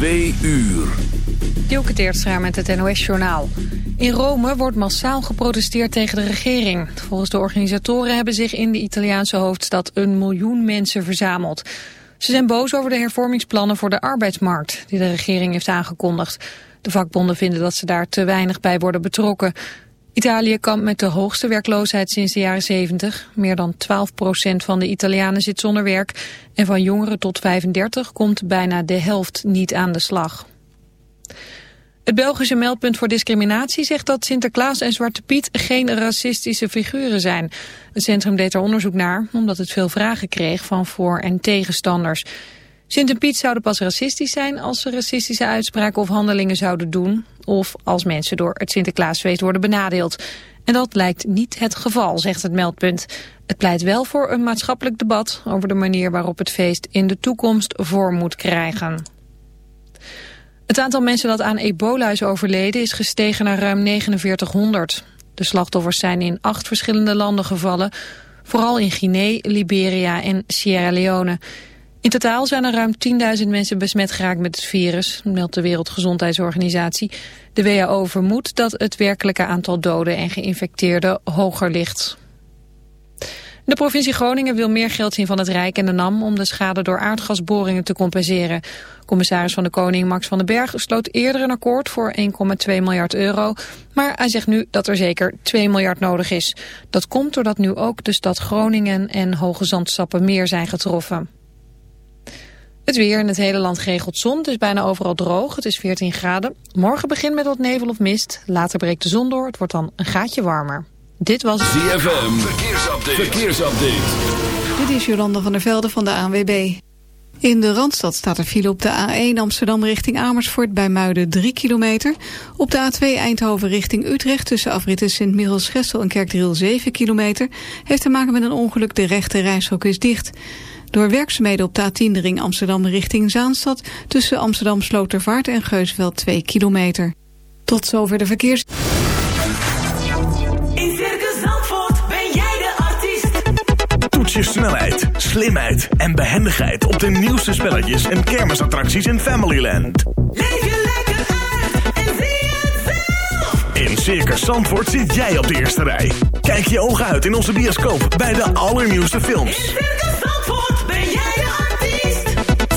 Twee uur. Met het NOS-journaal. In Rome wordt massaal geprotesteerd tegen de regering. Volgens de organisatoren hebben zich in de Italiaanse hoofdstad een miljoen mensen verzameld. Ze zijn boos over de hervormingsplannen voor de arbeidsmarkt die de regering heeft aangekondigd. De vakbonden vinden dat ze daar te weinig bij worden betrokken. Italië kampt met de hoogste werkloosheid sinds de jaren 70. Meer dan 12% van de Italianen zit zonder werk. En van jongeren tot 35 komt bijna de helft niet aan de slag. Het Belgische meldpunt voor discriminatie zegt dat Sinterklaas en Zwarte Piet geen racistische figuren zijn. Het centrum deed er onderzoek naar omdat het veel vragen kreeg van voor- en tegenstanders. Sint en Piet zouden pas racistisch zijn als ze racistische uitspraken of handelingen zouden doen. Of als mensen door het Sinterklaasfeest worden benadeeld. En dat lijkt niet het geval, zegt het meldpunt. Het pleit wel voor een maatschappelijk debat over de manier waarop het feest in de toekomst vorm moet krijgen. Het aantal mensen dat aan ebola is overleden is gestegen naar ruim 4900. De slachtoffers zijn in acht verschillende landen gevallen, vooral in Guinea, Liberia en Sierra Leone. In totaal zijn er ruim 10.000 mensen besmet geraakt met het virus, meldt de Wereldgezondheidsorganisatie. De WHO vermoedt dat het werkelijke aantal doden en geïnfecteerden hoger ligt. De provincie Groningen wil meer geld zien van het Rijk en de NAM om de schade door aardgasboringen te compenseren. Commissaris van de Koning Max van den Berg sloot eerder een akkoord voor 1,2 miljard euro. Maar hij zegt nu dat er zeker 2 miljard nodig is. Dat komt doordat nu ook de stad Groningen en Hoge Zandstappen meer zijn getroffen. Het weer in het hele land geregeld zon. Het is bijna overal droog. Het is 14 graden. Morgen begint met wat nevel of mist. Later breekt de zon door. Het wordt dan een gaatje warmer. Dit was... ZFM. Verkeersupdate. Verkeersupdate. Dit is Jolanda van der Velde van de ANWB. In de Randstad staat er file op de A1 Amsterdam richting Amersfoort bij Muiden 3 kilometer. Op de A2 Eindhoven richting Utrecht tussen afritten sint michiels gestel en Kerkdriel 7 kilometer. Heeft te maken met een ongeluk, de rechte reishok is dicht. Door werkzaamheden op de A10 de ring Amsterdam richting Zaanstad... tussen Amsterdam Slotervaart en Geusveld 2 kilometer. Tot zover de verkeers... In Circus Zandvoort ben jij de artiest. Toets je snelheid, slimheid en behendigheid... op de nieuwste spelletjes en kermisattracties in Familyland. Leef je lekker uit en zie het zelf. In Circus Zandvoort zit jij op de eerste rij. Kijk je ogen uit in onze bioscoop bij de allernieuwste films. In Circus Zandvoort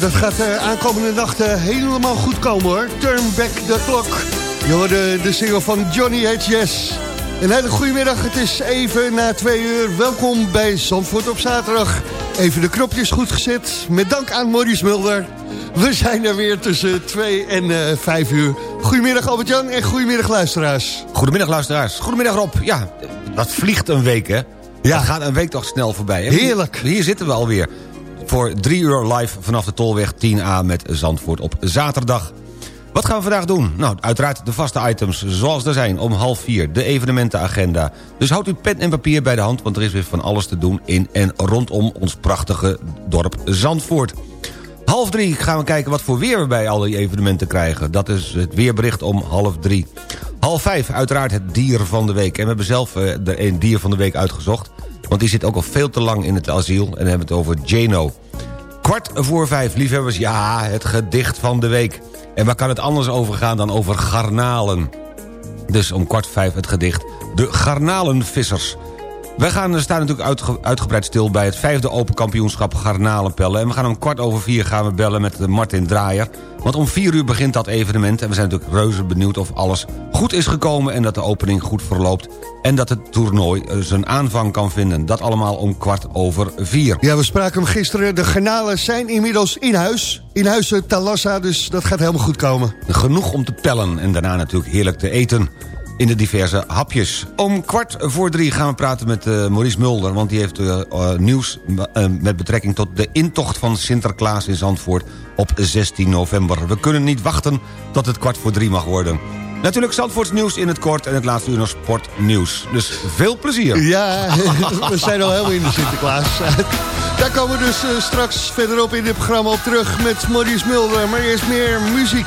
Dat gaat uh, aankomende nacht uh, helemaal goed komen hoor. Turn back the clock. Je hoorde de single van Johnny H. Yes. Een hele goede middag, het is even na twee uur. Welkom bij Zandvoort op zaterdag. Even de knopjes goed gezet. Met dank aan Maurice Mulder. We zijn er weer tussen twee en uh, vijf uur. Goedemiddag Albert-Jan en goedemiddag luisteraars. Goedemiddag luisteraars. Goedemiddag Rob. Ja, dat vliegt een week hè. Ja. Dat gaat een week toch snel voorbij. Heerlijk. Hier, hier zitten we alweer voor drie uur live vanaf de Tolweg 10A met Zandvoort op zaterdag. Wat gaan we vandaag doen? Nou, uiteraard de vaste items zoals er zijn om half vier. De evenementenagenda. Dus houd uw pen en papier bij de hand... want er is weer van alles te doen in en rondom ons prachtige dorp Zandvoort. Half drie gaan we kijken wat voor weer we bij al die evenementen krijgen. Dat is het weerbericht om half drie. Half vijf uiteraard het dier van de week. En we hebben zelf uh, de een dier van de week uitgezocht. Want die zit ook al veel te lang in het asiel. En hebben het over Jano. Kwart voor vijf, liefhebbers, ja, het gedicht van de week. En waar kan het anders over gaan dan over garnalen? Dus om kwart vijf het gedicht De Garnalenvissers. We gaan, staan natuurlijk uitge, uitgebreid stil bij het vijfde Open Kampioenschap Garnalenpellen. En we gaan om kwart over vier gaan we bellen met Martin Draaier. Want om vier uur begint dat evenement. En we zijn natuurlijk reuze benieuwd of alles goed is gekomen... en dat de opening goed verloopt. En dat het toernooi zijn aanvang kan vinden. Dat allemaal om kwart over vier. Ja, we spraken hem gisteren. De garnalen zijn inmiddels in huis. In huis Talassa, dus dat gaat helemaal goed komen. Genoeg om te pellen en daarna natuurlijk heerlijk te eten in de diverse hapjes. Om kwart voor drie gaan we praten met uh, Maurice Mulder... want die heeft uh, uh, nieuws met betrekking tot de intocht van Sinterklaas in Zandvoort... op 16 november. We kunnen niet wachten tot het kwart voor drie mag worden. Natuurlijk Zandvoorts nieuws in het kort en het laatste uur nog sportnieuws. Dus veel plezier. Ja, we zijn al helemaal in de Sinterklaas. Daar komen we dus straks verderop in dit programma op terug met Maurice Mulder. Maar eerst meer muziek.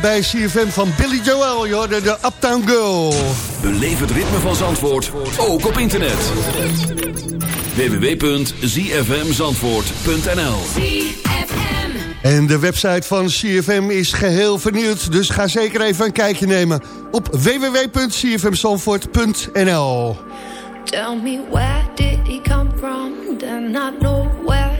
Bij CFM van Billy Joel, joh, de, de Uptown Girl. Beleef het ritme van Zandvoort, ook op internet. www.zfmzandvoort.nl En de website van CFM is geheel vernieuwd, dus ga zeker even een kijkje nemen op www.cfmzandvoort.nl. Tell me where did he come from? Then I know where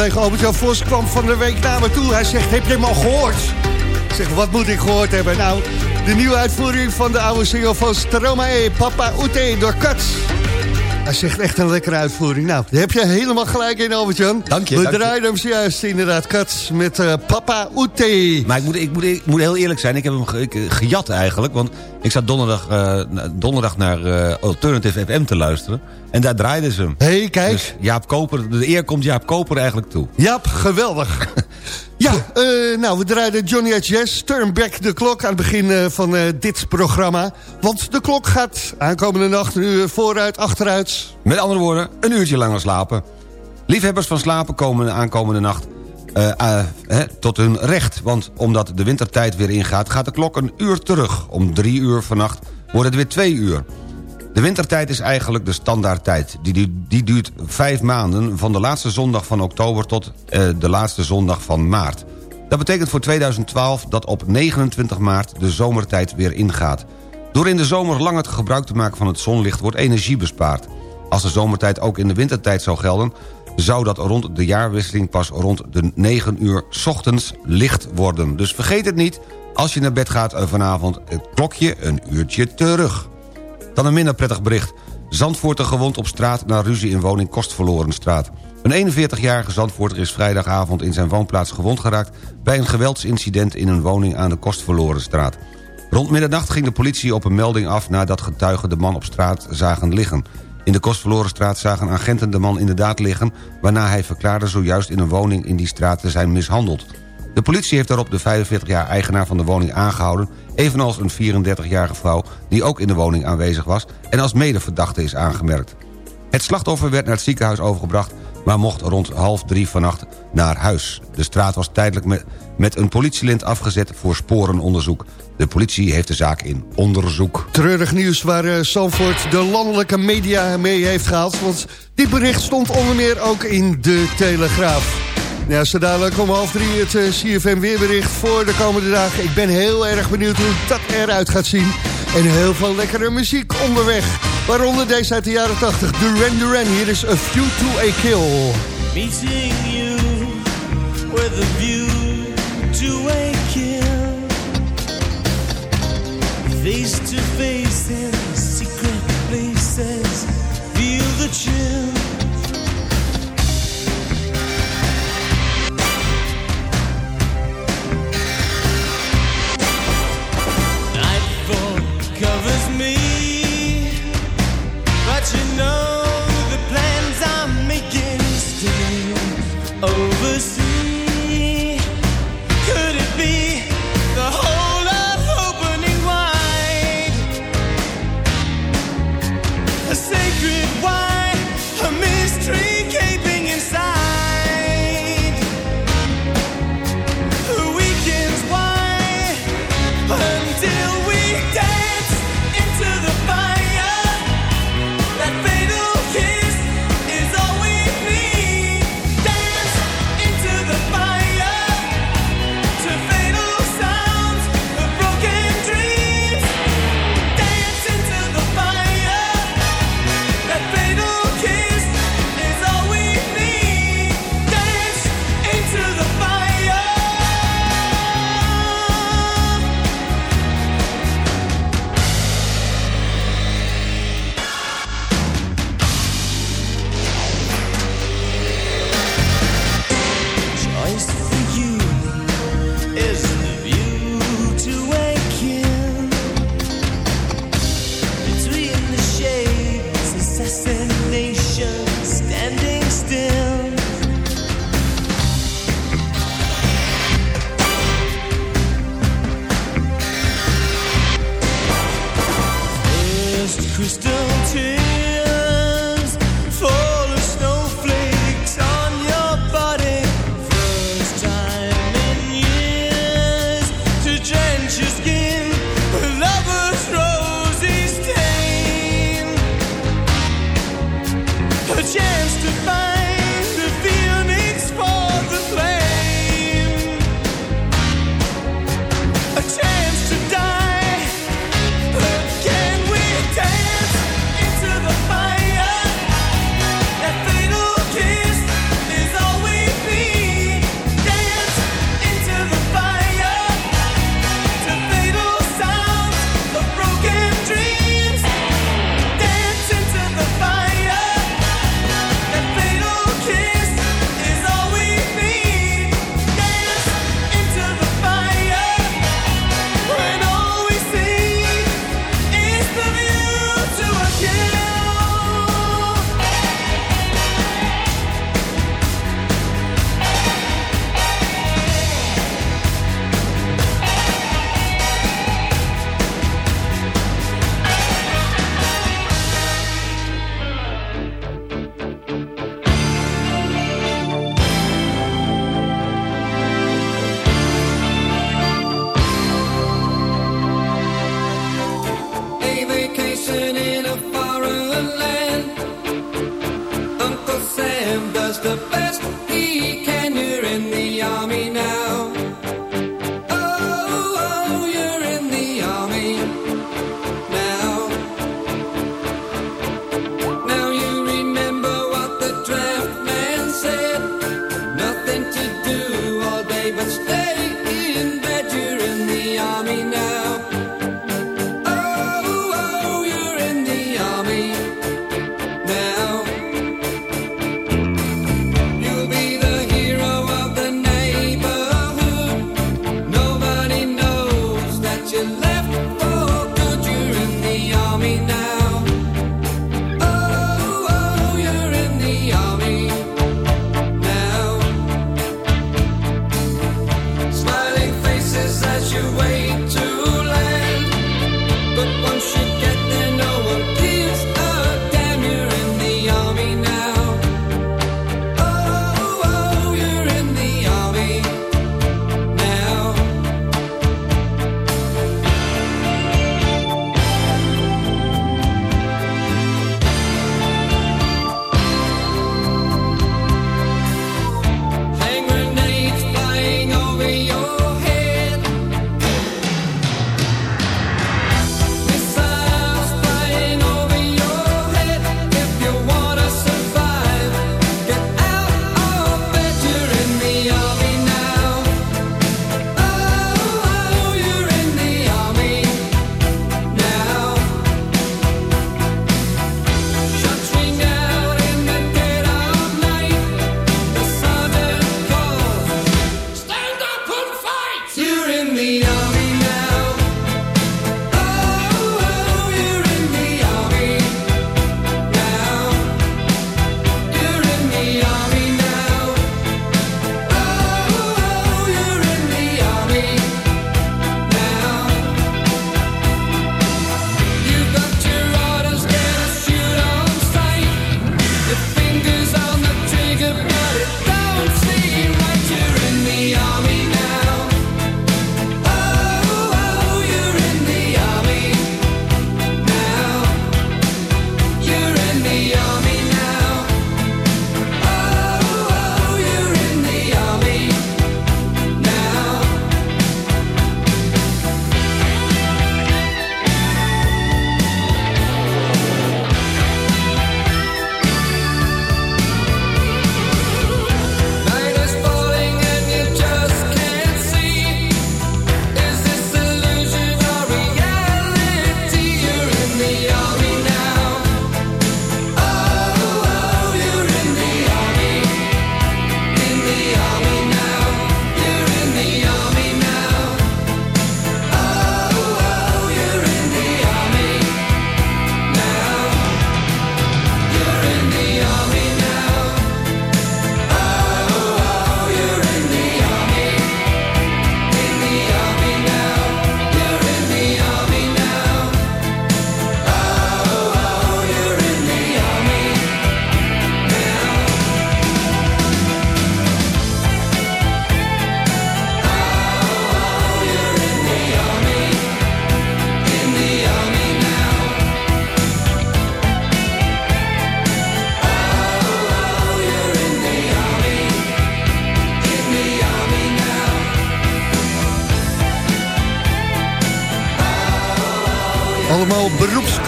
Collega Albert-Jan Vos kwam van de week naar me toe. Hij zegt, heb je hem al gehoord? Ik zeg, wat moet ik gehoord hebben? Nou, de nieuwe uitvoering van de oude single van Stromae, Papa Ute, door Cuts. Hij zegt echt een lekkere uitvoering. Nou, daar heb je helemaal gelijk in, Albert-Jan. Dank je, We dank je. draaien hem zojuist inderdaad, Cuts, met eh, Papa Ute. Maar ik moet, ik, moet, ik moet heel eerlijk zijn, ik heb hem ge- ik, eh, gejat eigenlijk. Want ik zat donderdag, eh, donderdag naar eh, Alternative FM te luisteren. En daar draaiden ze hem. Hé, hey, kijk. Dus Jaap Koper, de eer komt Jaap Koper eigenlijk toe. Jaap, geweldig. ja, eh, nou, we draaiden Johnny H. Jazz, Turn Back the Clock aan het begin eh, van eh, dit programma. Want de klok gaat aankomende nacht een uur vooruit, achteruit. Met andere woorden, een uurtje langer slapen. Liefhebbers van slapen komen aankomende nacht tot hun recht. Want omdat de wintertijd weer ingaat, gaat de klok een uur terug. Om drie uur vannacht wordt het weer twee uur. De wintertijd is eigenlijk de standaardtijd. Die, die, duurt vijf maanden, van de laatste zondag van oktober... tot eh, de laatste zondag van maart. Dat betekent voor 2012 dat op 29 maart de zomertijd weer ingaat. Door in de zomer langer gebruik te maken van het zonlicht... wordt energie bespaard. Als de zomertijd ook in de wintertijd zou gelden... zou dat rond de jaarwisseling pas rond de 9 uur ochtends licht worden. Dus vergeet het niet, als je naar bed gaat eh, vanavond... het klokje een uurtje terug. Dan een minder prettig bericht. Zandvoorter gewond op straat na ruzie in woning Kostverlorenstraat. Een 41-jarige Zandvoorter is vrijdagavond in zijn woonplaats gewond geraakt... bij een geweldsincident in een woning aan de Kostverlorenstraat. Rond middernacht ging de politie op een melding af... nadat getuigen de man op straat zagen liggen. In de Kostverlorenstraat zagen agenten de man inderdaad liggen... waarna hij verklaarde zojuist in een woning in die straat te zijn mishandeld. De politie heeft daarop de 45 jaar eigenaar van de woning aangehouden... evenals een 34-jarige vrouw die ook in de woning aanwezig was... en als medeverdachte is aangemerkt. Het slachtoffer werd naar het ziekenhuis overgebracht... maar mocht rond half drie vannacht naar huis. De straat was tijdelijk met, een politielint afgezet voor sporenonderzoek. De politie heeft de zaak in onderzoek. Treurig nieuws waar uh, Zandvoort de landelijke media mee heeft gehaald. Want dit bericht stond onder meer ook in de Telegraaf. Ja, zo dadelijk om half drie het uh, CFM weerbericht voor de komende dagen. Ik ben heel erg benieuwd hoe dat eruit gaat zien. En heel veel lekkere muziek onderweg. Waaronder deze uit de jaren 80, Duran Duran. Hier is A View to a Kill. crystal tears.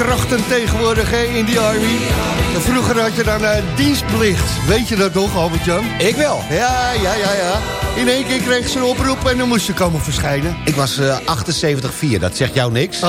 Beroepskrachten tegenwoordig hè, in die army. Vroeger had je dan eh, dienstplicht. Weet je dat nog, Albert-Jan? Ik wel. Ja, ja, ja, ja. In één keer kreeg ze een oproep en dan moest ze komen verschijnen. Ik was eh 78-4, dat zegt jou niks? 78-4,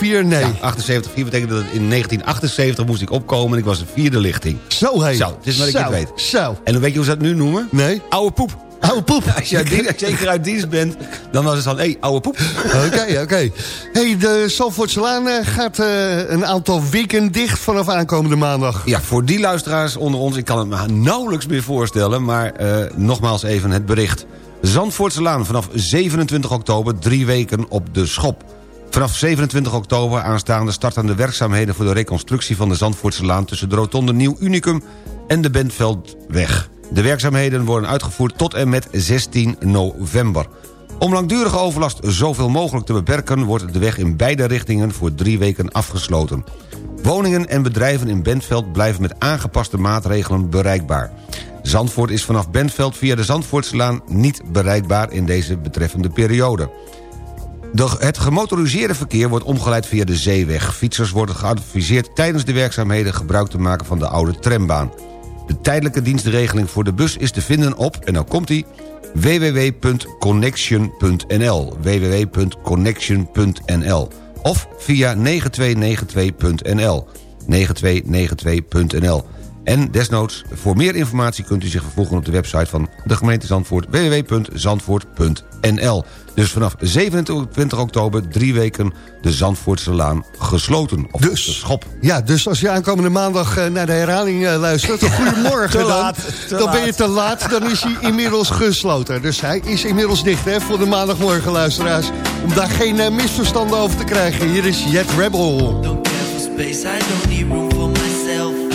nee. Ja, 78-4 betekent dat in 1978 moest ik opkomen en ik was de vierde lichting. Zo heet. Zo, het is wat ik het weet. Zo. En dan weet je hoe ze dat nu noemen? Nee. Oude poep. Oude poep. Als dienst- je zeker uit dienst bent, dan was het van, hé, hey, oude poep. Oké, oké. Hey, de Zalvoortselaan eh, gaat eh, een aantal weken dicht vanaf aankomende maandag. Ja, voor die luisteraars onder ons, ik kan het me nauwelijks meer voorstellen... maar eh, nogmaals even het bericht. Zandvoortse Laan vanaf 27 oktober drie weken op de schop. Vanaf 27 oktober aanstaande starten de werkzaamheden... voor de reconstructie van de Zandvoortse Laan... tussen de rotonde Nieuw Unicum en de Bentveldweg. De werkzaamheden worden uitgevoerd tot en met 16 november. Om langdurige overlast zoveel mogelijk te beperken... wordt de weg in beide richtingen voor drie weken afgesloten. Woningen en bedrijven in Bentveld blijven met aangepaste maatregelen bereikbaar. Zandvoort is vanaf Bentveld via de Zandvoortselaan niet bereikbaar in deze betreffende periode. De- het gemotoriseerde verkeer wordt omgeleid via de zeeweg. Fietsers worden geadviseerd tijdens de werkzaamheden gebruik te maken van de oude trambaan. De tijdelijke dienstregeling voor de bus is te vinden op, en nou komt-ie... www.connection.nl www.connection.nl of via 9292.nl 9292.nl en desnoods, voor meer informatie kunt u zich vervoegen op de website van de gemeente Zandvoort... www.zandvoort.nl Dus vanaf 27 oktober drie weken de Zandvoortse Laan gesloten. Of Dus. de schop. Ja, dus als je aankomende maandag eh, naar de herhaling eh, luistert... een goedemorgen Te dan, laat, te dan ben je te laat. Dan is hij inmiddels gesloten. Dus hij is inmiddels dicht hè, voor de maandagmorgen luisteraars. Om daar geen eh, misverstanden over te krijgen. Hier is Jet Rebel. Don't care for space, I don't need room for myself.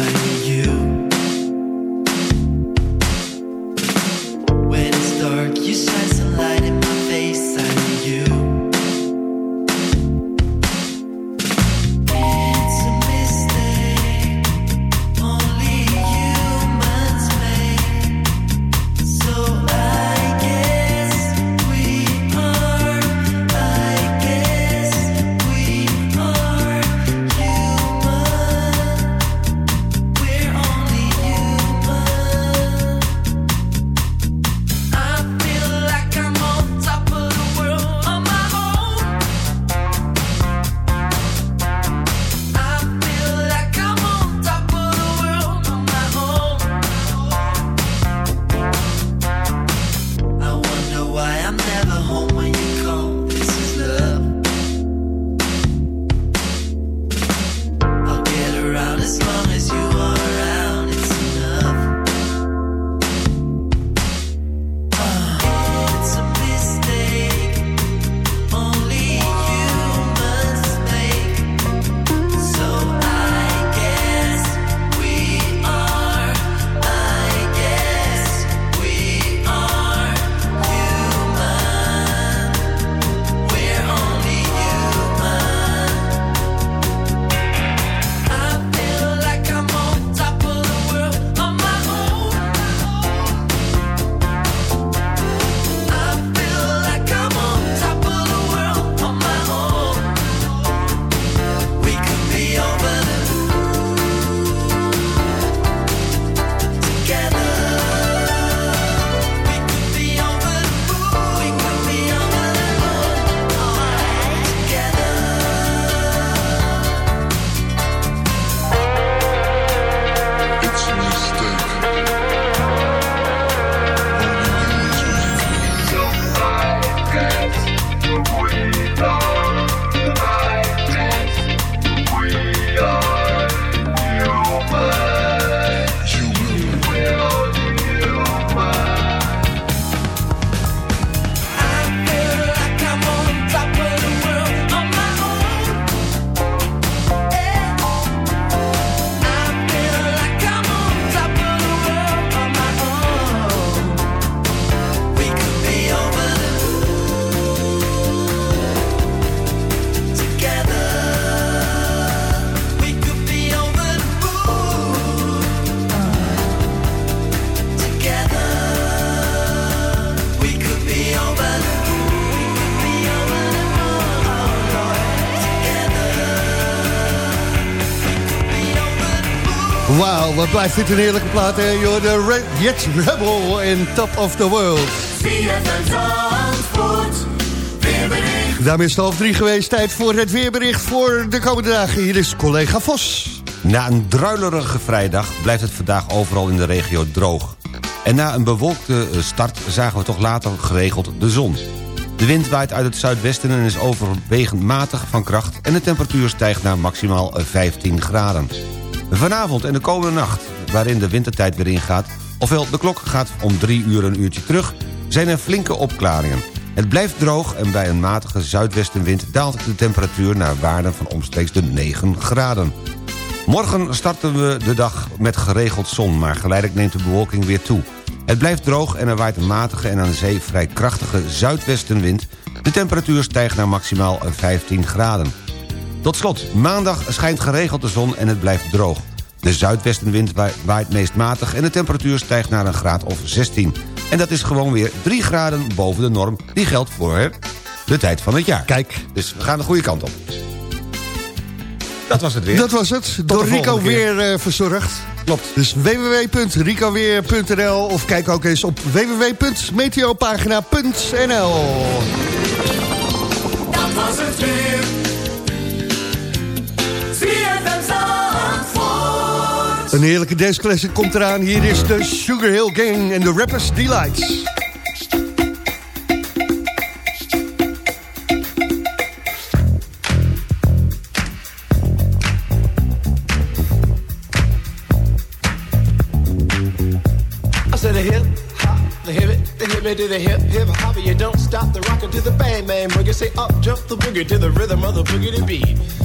Wat blijft dit een heerlijke plaat, hè? You're the Red Jet Rebel in Top of the World. Daarmee is het half drie geweest. Tijd voor het weerbericht voor de komende dagen. Hier is collega Vos. Na een druilerige vrijdag blijft het vandaag overal in de regio droog. En na een bewolkte eh, start zagen we toch later geregeld de zon. De wind waait uit het zuidwesten en is overwegend matig van kracht... en de temperatuur stijgt naar maximaal 15 graden. Vanavond en de komende nacht, waarin de wintertijd weer ingaat... ofwel de klok gaat om drie uur een uurtje terug... zijn er flinke opklaringen. Het blijft droog en bij een matige zuidwestenwind... daalt de temperatuur naar waarden van omstreeks de 9 graden. Morgen starten we de dag met geregeld zon... maar geleidelijk neemt de bewolking weer toe. Het blijft droog en er waait een matige en aan de zee vrij krachtige zuidwestenwind. De temperatuur stijgt naar maximaal 15 graden. Tot slot, maandag schijnt geregeld de zon en het blijft droog. De zuidwestenwind wa- waait meest matig en de temperatuur stijgt naar een graad of 16. En dat is gewoon weer 3 graden boven de norm die geldt voor de tijd van het jaar. Kijk. Dus we gaan de goede kant op. Dat was het weer. Dat was het. Door Rico keer. weer eh, verzorgd. klopt. Dus www.ricoweer.nl of kijk ook eens op www.meteopagina.nl Dat was het weer. Een heerlijke dance classic komt eraan. Hier is de Sugar Hill Gang en de Rappers Delights. To the hip hip hop. You don't stop the rockin' to the bang bang boogie. Say up jump the boogie to the rhythm of the boogie to beat.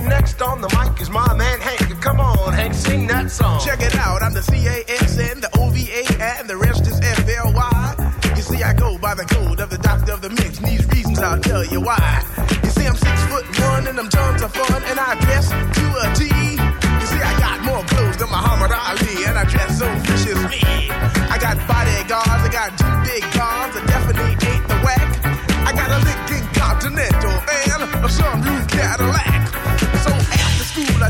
And next on the mic is my man Hank. Come on, Hank, sing that song. Check it out, I'm the C-A-S-N, the O-V-A, and the rest is F-L-Y. You see, I go by the code of the doctor of the mix, and these reasons I'll tell you why. You see, I'm six foot one, and I'm tons of fun, and I dress to a T. You see, I got more clothes than Muhammad Ali, and I dress so viciously. I got bodyguards, I got two big cars,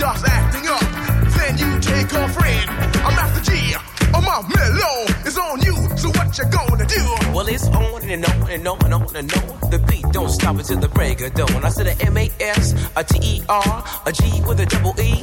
Starts acting up, then you take her friend. I'm after G, I'm off mellow, it's on you, so what you gonna do? Well, it's on and on and on and on and on. The beat don't stop until the break of dawn. I said a M A S, a T E R, a G with a double E.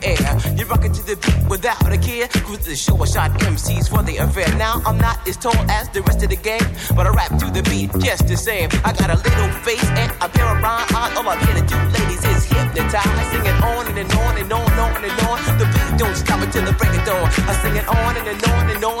air. You're rocking to the beat without a care. Cruise the show, I shot MCs for the affair. Now I'm not as tall as the rest of the game, but I rap to the beat just the same. I got a little face and a pair of rhyme eyes. All I'm here to do, ladies, is hypnotize. Sing it on and, and on and on and on and on. The beat don't stop until the break of dawn. I sing it on and, and on and on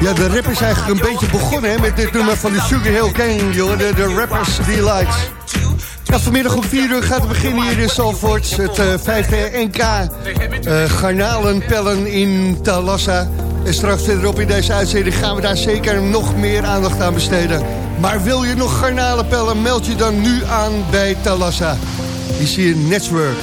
Ja, de rap is eigenlijk een beetje begonnen hè, met dit nummer van de Sugar Hill Gang, joh, de, de Rappers Delights. Ja, vanmiddag om 4 uur gaat het beginnen hier in Zalvoort. Het eh, vijfde NK eh garnalenpellen in Talassa. En straks verderop in deze uitzending gaan we daar zeker nog meer aandacht aan besteden. Maar wil je nog garnalenpellen, meld je dan nu aan bij Talassa. Zie je Network.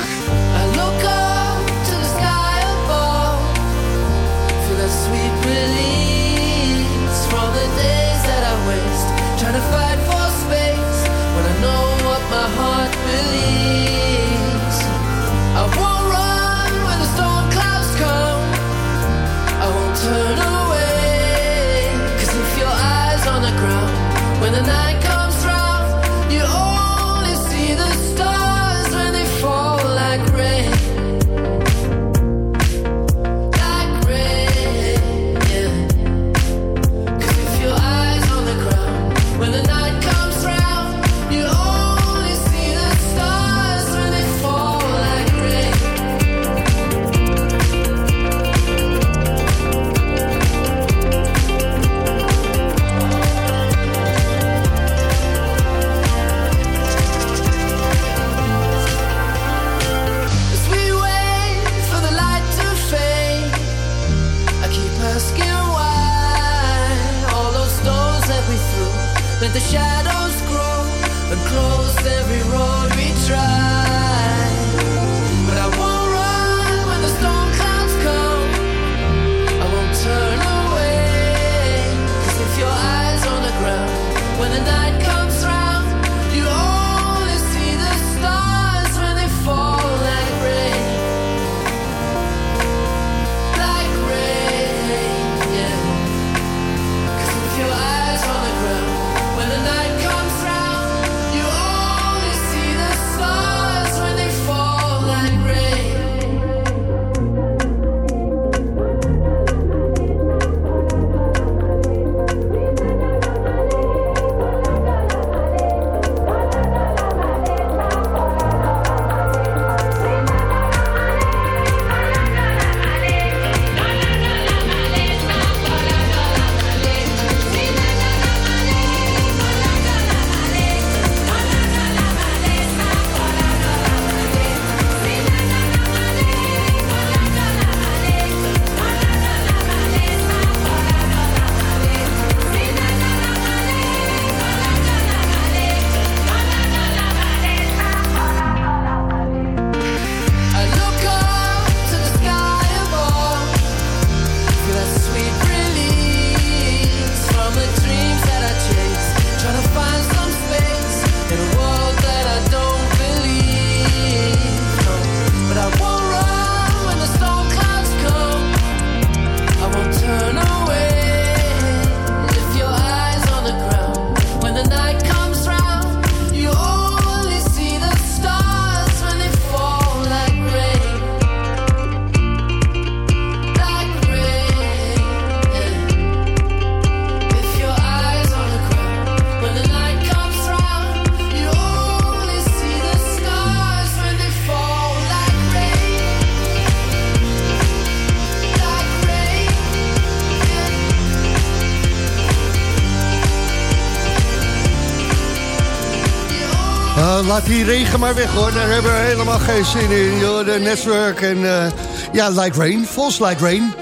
Maar weg hoor, daar hebben we helemaal geen zin in. Joh. De network en eh, ja, Like Rain, False Like Rain.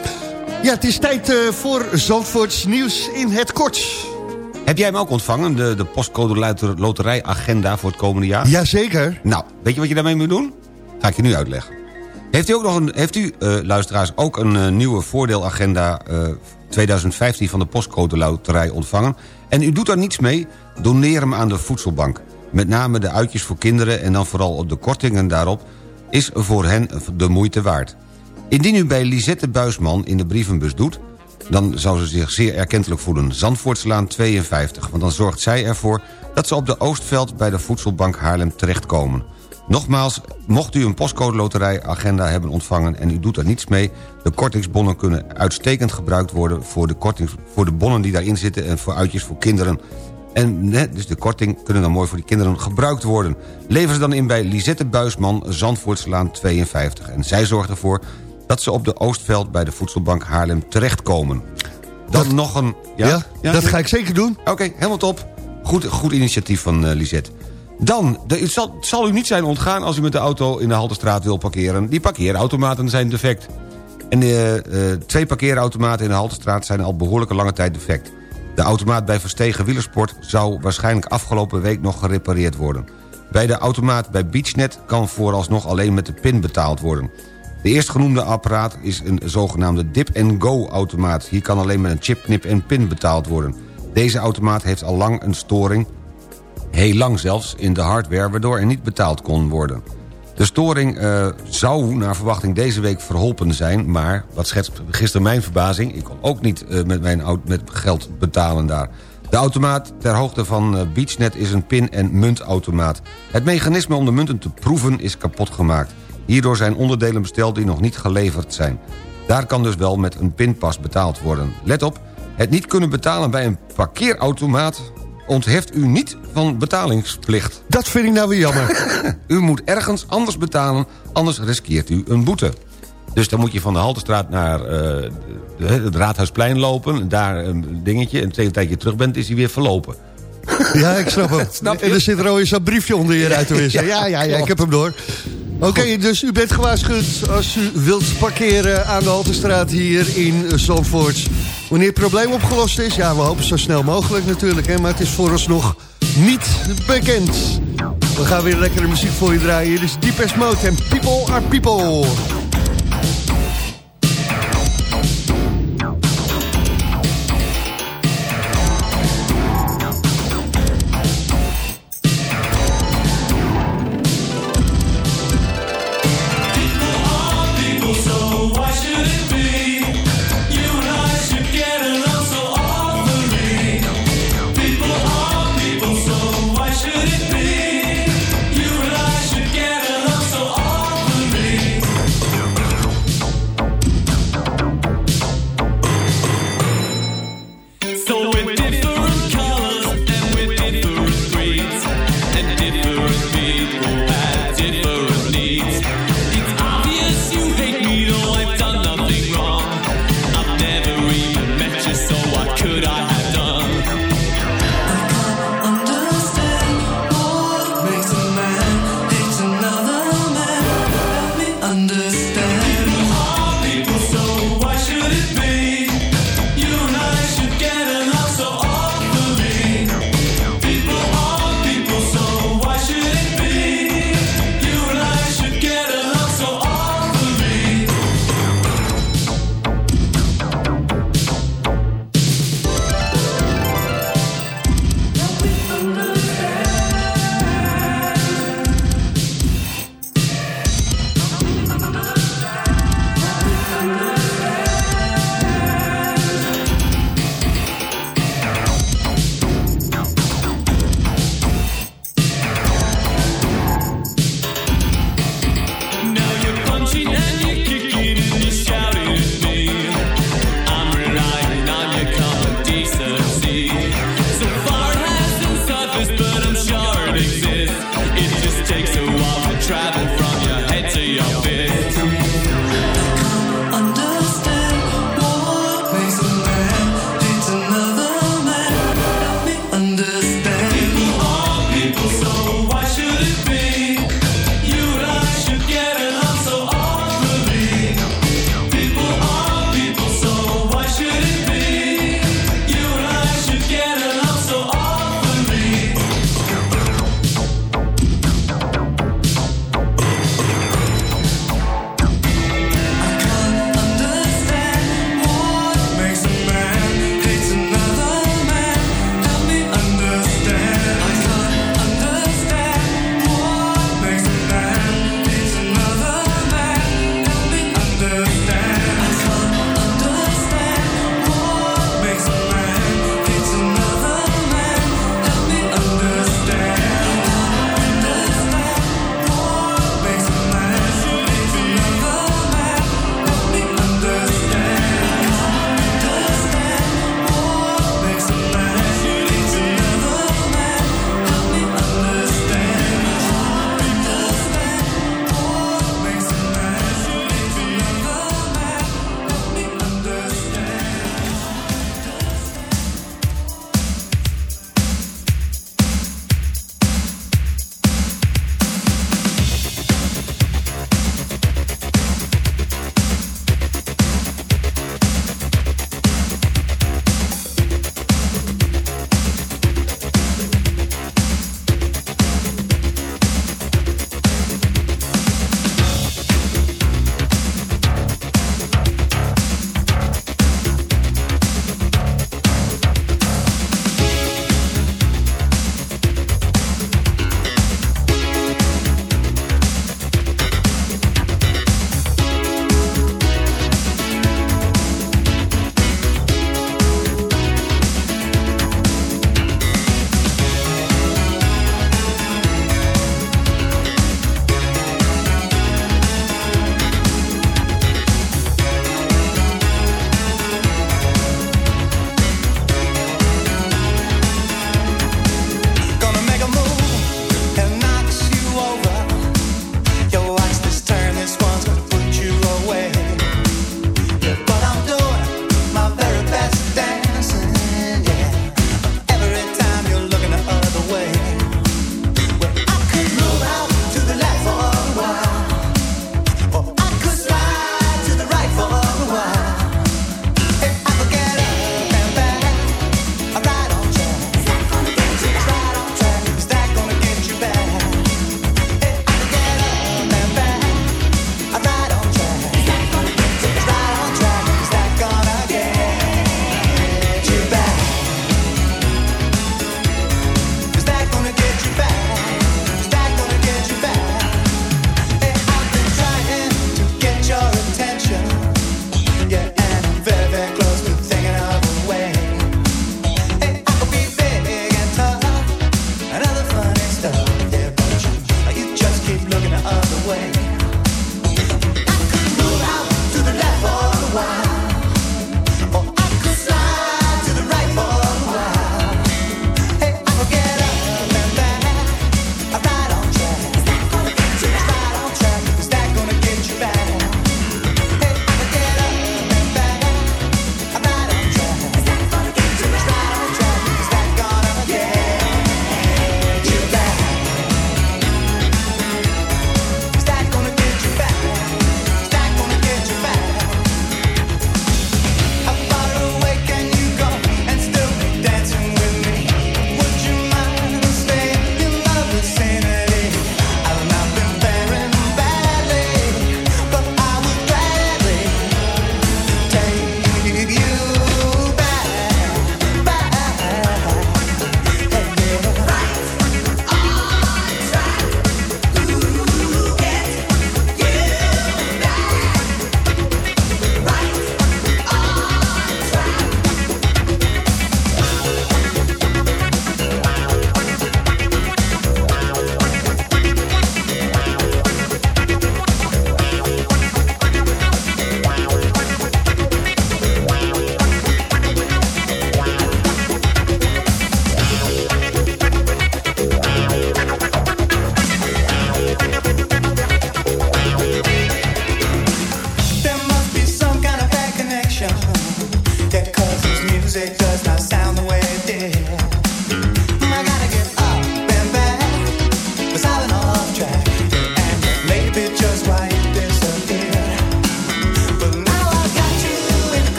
Ja, het is tijd eh, voor Zandvoorts nieuws in het kort. Heb jij hem ook ontvangen, de, de postcode loter- loterijagenda voor het komende jaar? Jazeker. Nou, weet je wat je daarmee moet doen? Ga ik je nu uitleggen. Heeft u, ook nog een, heeft u eh, luisteraars, ook een nieuwe voordeelagenda eh, 2015 van de postcode loterij ontvangen? En u doet daar niets mee? Doneer hem aan de voedselbank. Met name de uitjes voor kinderen en dan vooral op de kortingen daarop... is voor hen de moeite waard. Indien u bij Lisette Buisman in de brievenbus doet... dan zou ze zich zeer erkentelijk voelen. Zandvoortslaan 52, want dan zorgt zij ervoor... dat ze op de Oostveld bij de Voedselbank Haarlem terechtkomen. Nogmaals, mocht u een postcode loterij-agenda hebben ontvangen... en u doet er niets mee... de kortingsbonnen kunnen uitstekend gebruikt worden... voor de, kortings, voor de bonnen die daarin zitten... en voor uitjes voor kinderen. En dus de korting kunnen dan mooi voor die kinderen gebruikt worden. Lever ze dan in bij Lisette Buisman, Zandvoortslaan 52. En zij zorgt ervoor dat ze op de Oostveld bij de Voedselbank Haarlem terechtkomen. Dan nog een... Ja, dat ga ik zeker doen. Oké, helemaal top. Goed, goed initiatief van eh, Lisette. Dan, de, het, zal, het zal u niet zijn ontgaan als u met de auto in de Halterstraat wil parkeren. Die parkeerautomaten zijn defect. En de eh, twee parkeerautomaten in de Halterstraat zijn al behoorlijke lange tijd defect. De automaat bij Verstegen Wielersport zou waarschijnlijk afgelopen week nog gerepareerd worden. Bij de automaat bij Beachnet kan vooralsnog alleen met de pin betaald worden. De eerstgenoemde apparaat is een zogenaamde dip-and-go-automaat. Hier kan alleen met een chip, knip en pin betaald worden. Deze automaat heeft al lang een storing, heel lang zelfs, in de hardware... waardoor er niet betaald kon worden. De storing eh, zou naar verwachting deze week verholpen zijn... maar, wat schetst gisteren mijn verbazing... ik kon ook niet eh, met mijn met geld betalen daar. De automaat ter hoogte van eh, Beachnet is een pin- en muntautomaat. Het mechanisme om de munten te proeven is kapot gemaakt. Hierdoor zijn onderdelen besteld die nog niet geleverd zijn. Daar kan dus wel met een pinpas betaald worden. Let op, het niet kunnen betalen bij een parkeerautomaat... ontheft u niet van betalingsplicht. Dat vind ik nou weer jammer. U moet ergens anders betalen, anders riskeert u een boete. Dus dan moet je van de Haltestraat naar eh, het Raadhuisplein lopen... daar een dingetje, en tegen een tijdje terug bent, is hij weer verlopen. Ja, ik snap hem. Snap je? En er zit er alweer zo'n briefje onder je uit te wissen. Ja, ja, ja, ik heb hem door. Oké, dus u bent gewaarschuwd als u wilt parkeren aan de Haltestraat hier in Zandvoort. Wanneer het probleem opgelost is, ja, we hopen zo snel mogelijk natuurlijk, hè, maar het is vooralsnog niet bekend. We gaan weer lekkere muziek voor je draaien. Hier is Deepest Mode en People are People.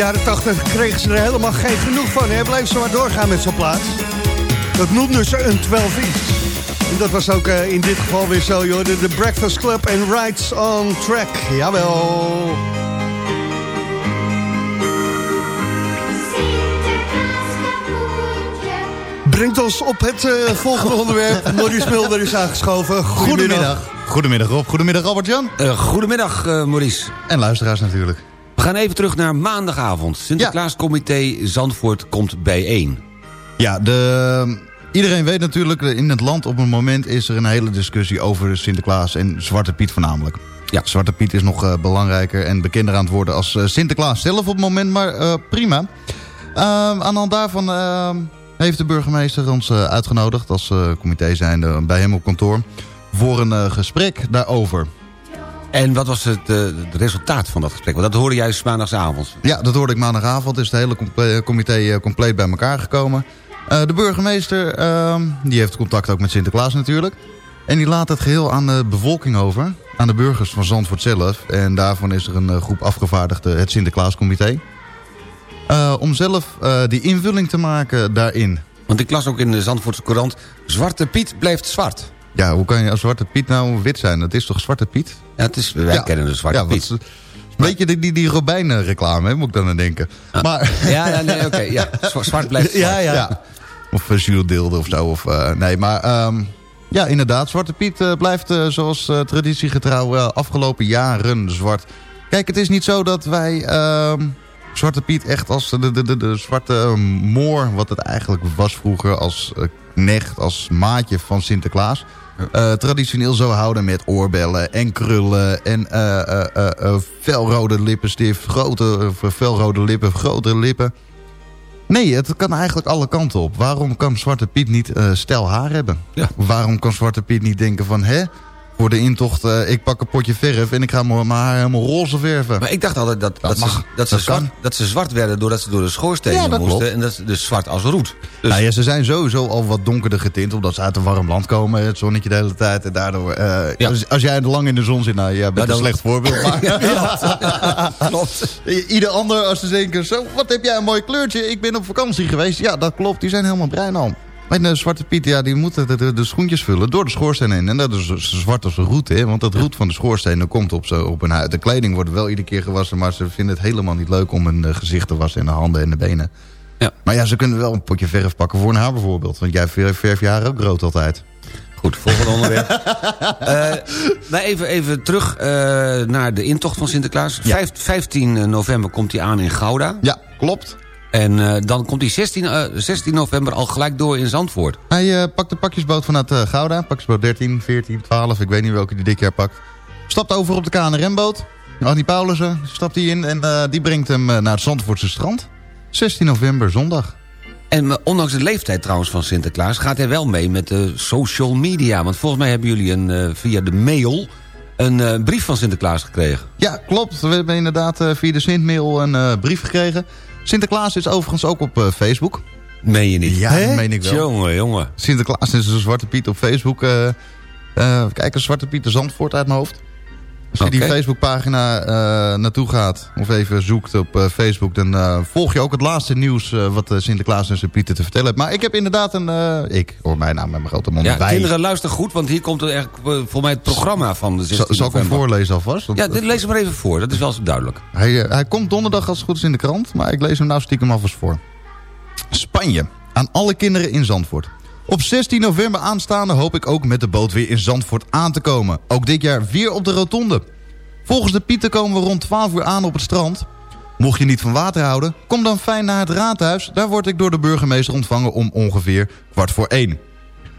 Jaren 80 kregen ze er helemaal geen genoeg van. Hè? Bleef ze maar doorgaan met zo'n plaats. Dat noemden ze een 12 inch. En dat was ook eh, in dit geval weer zo, joh. De, de Breakfast Club en Rides on Track. Jawel. Brengt ons op het eh, volgende onderwerp. Maurice Mulder is aangeschoven. Goedemiddag. Goedemiddag Rob. Goedemiddag Albert-Jan. Eh, goedemiddag, eh, Maurice. En luisteraars natuurlijk. We gaan even terug naar maandagavond. Sinterklaascomité Zandvoort komt bijeen. Ja, de, iedereen weet natuurlijk, in het land op het moment is er een hele discussie over Sinterklaas en Zwarte Piet voornamelijk. Ja. Zwarte Piet is nog eh, belangrijker en bekender aan het worden als eh, Sinterklaas zelf op het moment, maar eh, prima. Ehm, aan de hand daarvan heeft de burgemeester ons eh, uitgenodigd als eh, comité zijnde bij hem op kantoor voor een eh, gesprek daarover. En wat was het, eh, het resultaat van dat gesprek? Want dat hoorde jij maandagsavond. Ja, dat hoorde ik maandagavond. Is het hele comple- comité eh, compleet bij elkaar gekomen. Eh, de burgemeester ehm, die heeft contact ook met Sinterklaas natuurlijk. En die laat het geheel aan de bevolking over. Aan de burgers van Zandvoort zelf. En daarvan is er een eh, groep afgevaardigden, het Sinterklaascomité. Eh, om zelf eh, die invulling te maken daarin. Want ik las ook in de Zandvoortse Courant... Zwarte Piet blijft zwart. Ja, hoe kan je als Zwarte Piet nou wit zijn? Dat is toch Zwarte Piet? Ja, het is, wij Ja. kennen de Zwarte ja, Piet. wat- Een beetje die, die, die Robijn reclame, hè, moet ik dan aan denken. Maar, Ja, ja, nee, oké. ja. Zwa- Zwart blijft zwart. Ja, ja. Of uh, Jules Deelde of zo. Of, eh, nee, maar ehm, ja, inderdaad. Zwarte Piet eh, blijft zoals traditiegetrouw afgelopen jaren zwart. Kijk, het is niet zo dat wij ehm, Zwarte Piet echt als de, de, de, de zwarte moor... wat het eigenlijk was vroeger als knecht, als maatje van Sinterklaas... eh, traditioneel zo houden met oorbellen en krullen en eh, felrode lippenstift, grote felrode lippen, grote lippen. Nee, het kan eigenlijk alle kanten op. Waarom kan Zwarte Piet niet stijl haar hebben? Ja. Waarom kan Zwarte Piet niet denken van... hè, voor de intocht, eh, ik pak een potje verf... en ik ga mijn haar helemaal roze verven. Maar ik dacht altijd dat, dat, mag. ze, dat, ze Dat zwart, dat ze zwart werden doordat ze door de Ja, dat moesten. klopt. En dat is dus zwart als roet. Dus, Nou ja, ze zijn sowieso al wat donkerder getint... omdat ze uit een warm land komen, het zonnetje de hele tijd... en daardoor, eh, Ja. als, als jij lang in de zon zit... nou, jij bent dan- een slecht voorbeeld. Maar klopt. Ieder ander, als ze denken, zo, wat heb jij een mooi kleurtje, ik ben op vakantie geweest. Ja, dat klopt, die zijn helemaal bruin al. Maar de Zwarte Piet, ja, die moeten de, de, de schoentjes vullen door de schoorsteen heen. En dat is zwart als een roet, hè. Want dat roet van de schoorsteen, dat komt op, zo, op hun huid. De kleding wordt wel iedere keer gewassen, maar ze vinden het helemaal niet leuk om hun eh, gezicht te wassen en de handen en de benen. Ja. Maar ja, ze kunnen wel een potje verf pakken voor een haar bijvoorbeeld. Want jij verf, verf je haar ook rood altijd. Goed, volgende onderwerp. Eh, maar even, even terug eh, naar de intocht van Sinterklaas. Ja. Vijf- 15 november komt hij aan in Gouda. Ja, klopt. En eh, dan komt hij 16, eh, 16 november al gelijk door in Zandvoort. Hij eh, pakt de pakjesboot vanuit eh, Gouda. Pakjesboot 13, 14, 12. Ik weet niet welke die dit jaar pakt. Stapt over op de KNRM-boot. Annie Paulussen stapt die in. En die brengt hem naar het Zandvoortse strand. 16 november, zondag. En ondanks de leeftijd trouwens van Sinterklaas... gaat hij wel mee met de social media. Want volgens mij hebben jullie een, via de mail... een brief van Sinterklaas gekregen. Ja, klopt. We hebben inderdaad via de Sintmail een brief gekregen. Sinterklaas is overigens ook op eh, Facebook. Meen je niet? Ja, dat meen ik wel. Jongen, jongen. Sinterklaas is een Zwarte Piet op Facebook. eh eh, kijk, een Zwarte Piet de Zandvoort uit mijn hoofd. Als je die. Facebookpagina eh naartoe gaat, of even zoekt op eh, Facebook... dan eh, volg je ook het laatste nieuws wat Sinterklaas en zijn Pieten te vertellen heeft. Maar ik heb inderdaad een... ik, hoor mijn naam met mijn grote mond. Ja, wij. kinderen, luister goed, want hier komt er echt, eh, volgens mij het programma van de 16 Zal, ik hem voorlezen alvast? Want, Ja, dit lees hem maar even voor, dat is wel zo duidelijk. Hij, hij komt donderdag als het goed is in de krant, maar ik lees hem nou stiekem alvast voor. Spanje. Aan alle kinderen in Zandvoort. Op 16 november aanstaande hoop ik ook met de boot weer in Zandvoort aan te komen. Ook dit jaar weer op de rotonde. Volgens de Pieten komen we rond 12 uur aan op het strand. Mocht je niet van water houden, kom dan fijn naar het raadhuis. Daar word ik door de burgemeester ontvangen om ongeveer kwart voor één.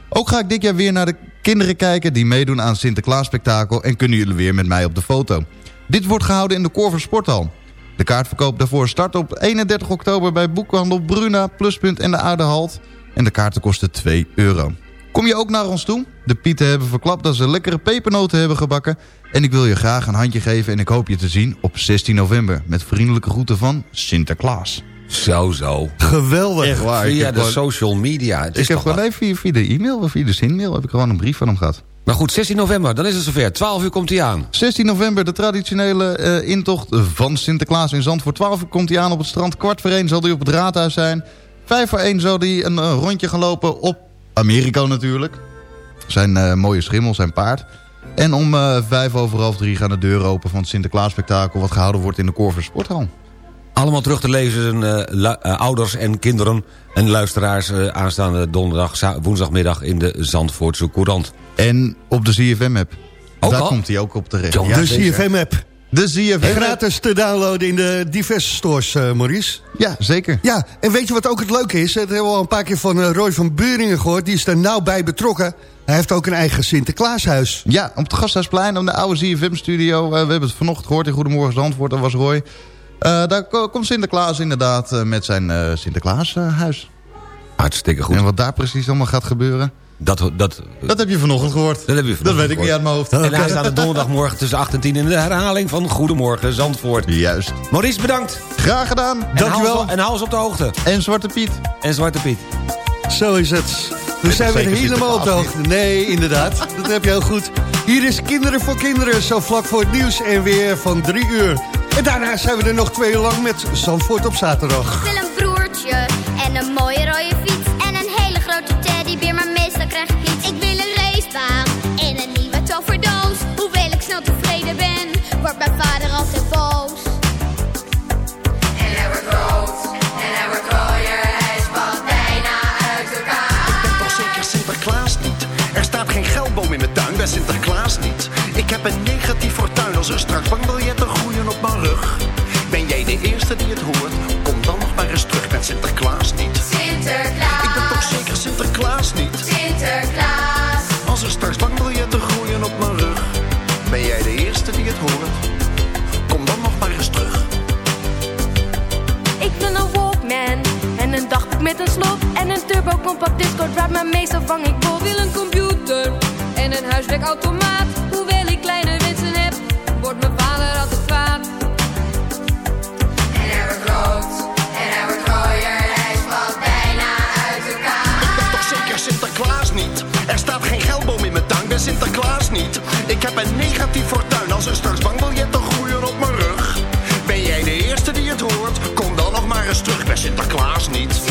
Ook ga ik dit jaar weer naar de kinderen kijken die meedoen aan Sinterklaas-spektakel... en kunnen jullie weer met mij op de foto. Dit wordt gehouden in de Korver Sporthal. De kaartverkoop daarvoor start op 31 oktober bij boekhandel Bruna, Pluspunt en de Oude Halt. En de kaarten kosten 2 euro. Kom je ook naar ons toe? De Pieten hebben verklapt dat ze lekkere pepernoten hebben gebakken. En ik wil je graag een handje geven en ik hoop je te zien op 16 november. Met vriendelijke groeten van Sinterklaas. Zo, zo. Geweldig. Echt waar. ik Via de gewoon- social media. Het Ik heb gewoon even via, via de e-mail of via de zinmail heb ik gewoon een brief van hem gehad. Maar goed, 16 november, dan is het zover. 12 uur komt hij aan. 16 november, de traditionele eh, intocht van Sinterklaas in Zandvoort. 12 uur komt hij aan op het strand. Kwart voor 1 zal hij op het raadhuis zijn. Vijf voor 1 zal hij een eh, rondje gaan lopen op Amerika natuurlijk. Zijn eh, mooie schimmel, zijn paard. En om eh, vijf over half drie gaan de deuren open van het Sinterklaas-spektakel... wat gehouden wordt in de Corver Sporthal. Allemaal terug te lezen, eh, ouders en kinderen en luisteraars... eh, aanstaande donderdag, woensdagmiddag in de Zandvoortse Courant. En op de ZFM-app. Daar al? komt hij ook op terecht. de Ja, zeker. CFM-app. De ZFM-app. Gratis te downloaden in de diverse stores, eh, Maurice. Ja, zeker. Ja, en weet je wat ook het leuke is? Dat hebben we al een paar keer van eh, Roy van Buringen gehoord. Die is er nauw bij betrokken. Hij heeft ook een eigen Sinterklaashuis. Ja, op het Gasthuisplein, op de oude ZFM-studio. we hebben het vanochtend gehoord in Goedemorgen Zandvoort, dat was Roy. Eh, daar ko- komt Sinterklaas inderdaad eh, met zijn eh Sinterklaashuis. Hartstikke goed. en wat daar precies allemaal gaat gebeuren... Dat, dat, Dat heb je vanochtend gehoord. dat, heb je Dat weet ik niet uit mijn hoofd. En aanstaande donderdagmorgen tussen 8 en 10 in de herhaling van Goedemorgen Zandvoort. Juist. Maurice, bedankt. Graag gedaan. En Dankjewel. hou En hou ons op de hoogte. En Zwarte Piet. En Zwarte Piet. Zo is het. We zijn weer helemaal op de hoogte. Nee, inderdaad. Dat heb je heel goed. Hier is Kinderen voor Kinderen. Zo vlak voor het nieuws en weer van drie uur. En daarna zijn we er nog twee uur lang met Zandvoort op zaterdag. Ik wil een broertje en een mooie rode fiets teddybeer, maar meestal krijg ik niets. Ik wil een racebaan en een nieuwe toverdoos. Hoewel ik snel tevreden ben, wordt mijn vader altijd boos. En hij wordt rood en hij wordt rooier, hij bijna uit elkaar. Ik ben toch zeker Sinterklaas niet? Er staat geen geldboom in mijn tuin bij Sinterklaas niet. Ik heb een negatief fortuin als er straks bankbiljetten groeien op mijn rug. Ben jij de eerste die het hoort? Kom dan nog maar eens terug met Sinterklaas niet. Met een slot en een turbo compact discord waar maar meestal vang ik bot. wil een computer en een huiswerkautomaat. Hoewel ik kleine wensen heb, wordt mijn vader altijd kwaad. En hij wordt rood en hij wordt rooier, hij valt bijna uit elkaar. Ik ben toch zeker Sinterklaas niet? Er staat geen geldboom in mijn tuin, ben Sinterklaas niet. Ik heb een negatief fortuin als er straks bankbiljetten groeien op mijn rug. Ben jij de eerste die het hoort? Kom dan nog maar eens terug bij Sinterklaas niet.